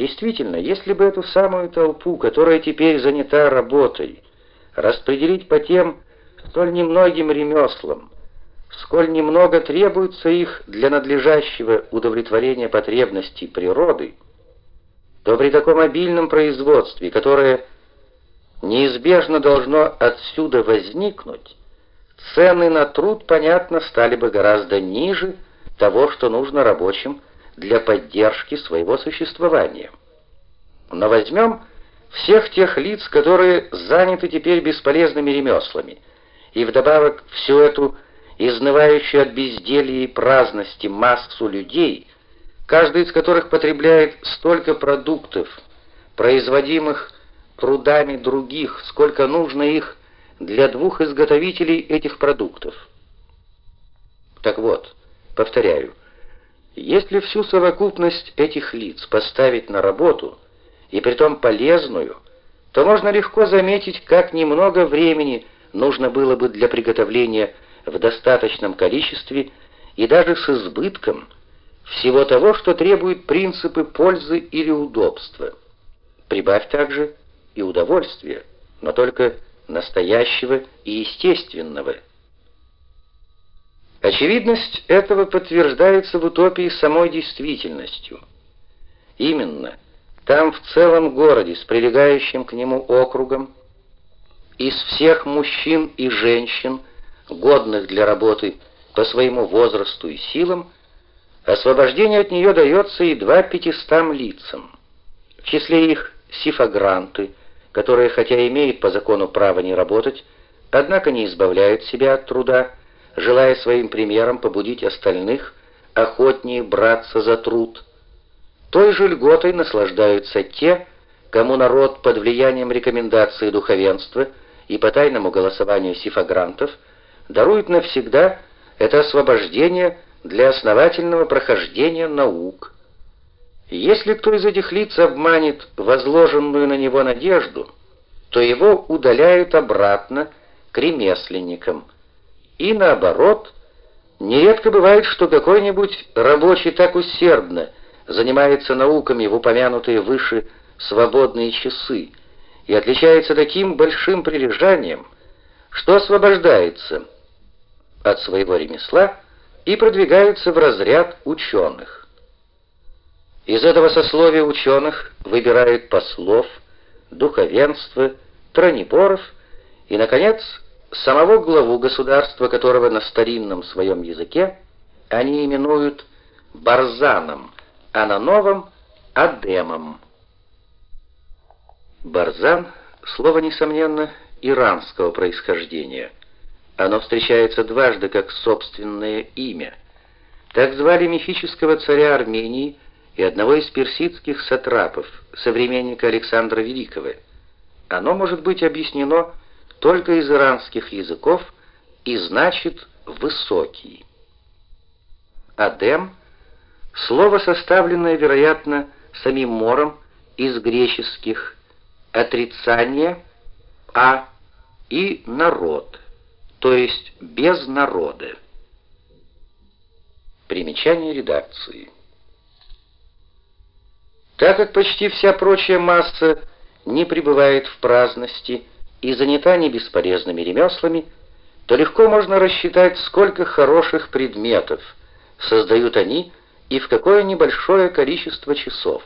Действительно, если бы эту самую толпу, которая теперь занята работой, распределить по тем столь немногим ремеслам, сколь немного требуется их для надлежащего удовлетворения потребностей природы, то при таком обильном производстве, которое неизбежно должно отсюда возникнуть, цены на труд, понятно, стали бы гораздо ниже того, что нужно рабочим для поддержки своего существования. Но возьмем всех тех лиц, которые заняты теперь бесполезными ремеслами, и вдобавок всю эту изнывающую от безделья и праздности массу людей, каждый из которых потребляет столько продуктов, производимых трудами других, сколько нужно их для двух изготовителей этих продуктов. Так вот, повторяю, если всю совокупность этих лиц поставить на работу, и притом полезную, то можно легко заметить, как немного времени нужно было бы для приготовления в достаточном количестве и даже с избытком всего того, что требует принципы пользы или удобства. Прибавь также и удовольствие, но только настоящего и естественного. Очевидность этого подтверждается в утопии самой действительностью. Именно там, в целом городе, с прилегающим к нему округом, из всех мужчин и женщин, годных для работы по своему возрасту и силам, освобождение от нее дается едва пятистам лицам. В числе их сифагранты, которые, хотя имеют по закону право не работать, однако не избавляют себя от труда, желая своим примером побудить остальных охотнее браться за труд. Той же льготой наслаждаются те, кому народ под влиянием рекомендации духовенства и по тайному голосованию сифагрантов дарует навсегда это освобождение для основательного прохождения наук. Если кто из этих лиц обманет возложенную на него надежду, то его удаляют обратно к ремесленникам – и наоборот, нередко бывает, что какой-нибудь рабочий так усердно занимается науками в упомянутые выше свободные часы и отличается таким большим прилежанием, что освобождается от своего ремесла и продвигается в разряд ученых. Из этого сословия ученых выбирают послов, духовенство, тронипоров и, наконец, самого главу государства, которого на старинном своем языке они именуют Барзаном, а на новом — Адемом. Барзан — слово, несомненно, иранского происхождения. Оно встречается дважды как собственное имя. Так звали мифического царя Армении и одного из персидских сатрапов, современника Александра Великого. Оно может быть объяснено только из иранских языков и значит «высокий». Адем — слово, составленное, вероятно, самим Мором из греческих «отрицание», «а» и «народ», то есть «без народа». Примечание редакции. Так как почти вся прочая масса не пребывает в праздности, и занята не бесполезными ремеслами, то легко можно рассчитать, сколько хороших предметов создают они и в какое небольшое количество часов.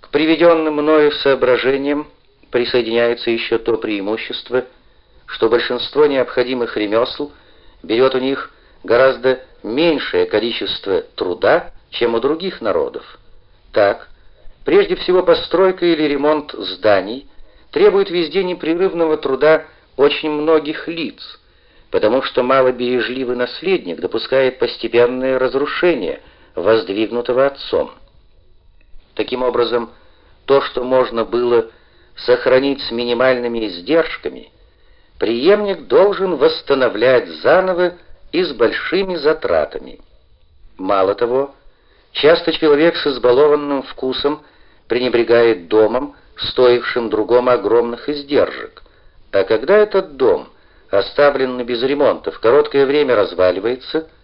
К приведенным мною соображениям присоединяется еще то преимущество, что большинство необходимых ремесл берет у них гораздо меньшее количество труда, чем у других народов. Так, прежде всего постройка или ремонт зданий – требует везде непрерывного труда очень многих лиц, потому что малобережливый наследник допускает постепенное разрушение воздвигнутого отцом. Таким образом, то, что можно было сохранить с минимальными издержками, преемник должен восстановлять заново и с большими затратами. Мало того, часто человек с избалованным вкусом пренебрегает домом, стоившим другому огромных издержек. А когда этот дом, оставленный без ремонта, в короткое время разваливается –